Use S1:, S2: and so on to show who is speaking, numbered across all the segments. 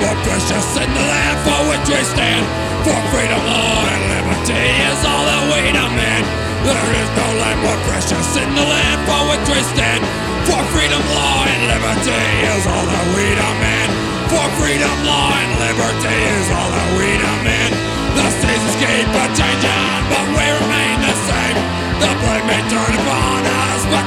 S1: precious in the land for which we stand. For freedom, law, and liberty is all that we demand. There is no land more precious in the land for which we stand. For freedom, law, and liberty is all that we demand. For freedom, law, and liberty is all that we demand. The seasons keep a changing, but we remain the same. The blame may turn upon us, but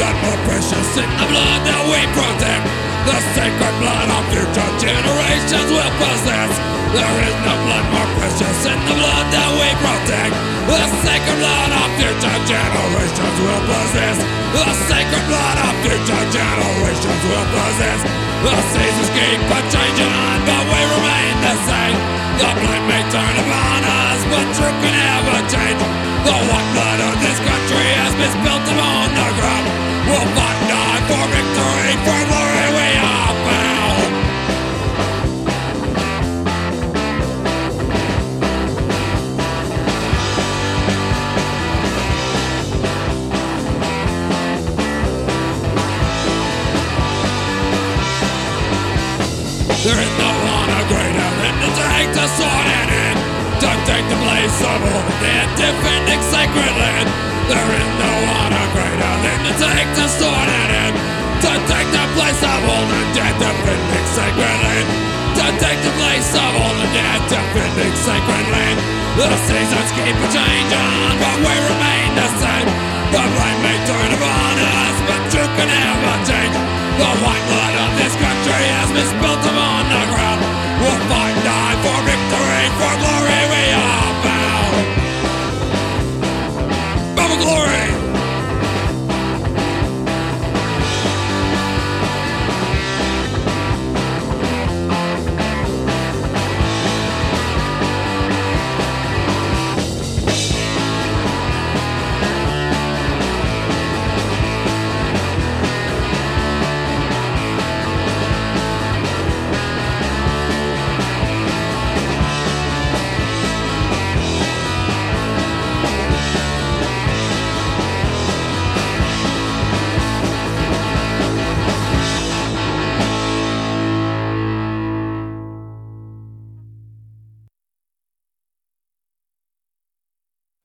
S1: blood more precious in the blood that we protect. The sacred blood of future generations will possess. There is no blood more precious in the blood that we protect. The sacred blood of future generations will possess. The sacred blood of future generations will possess. The seasons keep a changing, but we remain the same. The blame may turn upon us, but truth can never change. The white blood of this country has been spilled There is no honor greater than to take the sword in hand To take the place of all the dead defending sacred land There is no honor greater than to take the sword in hand To take the place of all the dead defending sacred land To take the place of all the dead defending sacred land The seasons keep a changing but we remain Lord.